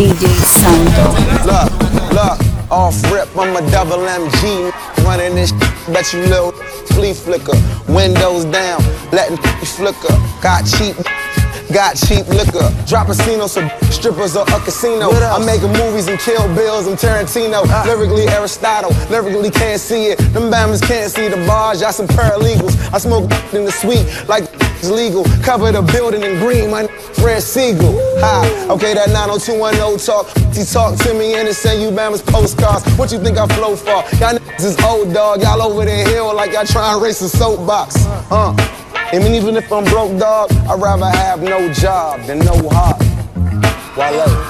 DJ. Look, look, off rip, I'm a double MG. Running this bet you little flea flicker. Windows down, letting flicker. Got cheap, got cheap liquor. Drop a scene on some strippers or a casino. I'm making movies and kill bills, I'm Tarantino. Lyrically Aristotle, lyrically can't see it. Them bammers can't see the bars, y'all some paralegals. I smoke in the suite like it's legal. Cover the building in green, my Fred Segal. Hi, okay, that 90210 talk. He talk to me and it send you bammers postcards. What you think I flow for? Y'all niggas is old dog. Y'all over the hill like y'all trying to race a soapbox. Uh. And even if I'm broke, dog, I'd rather have no job than no heart. Wale.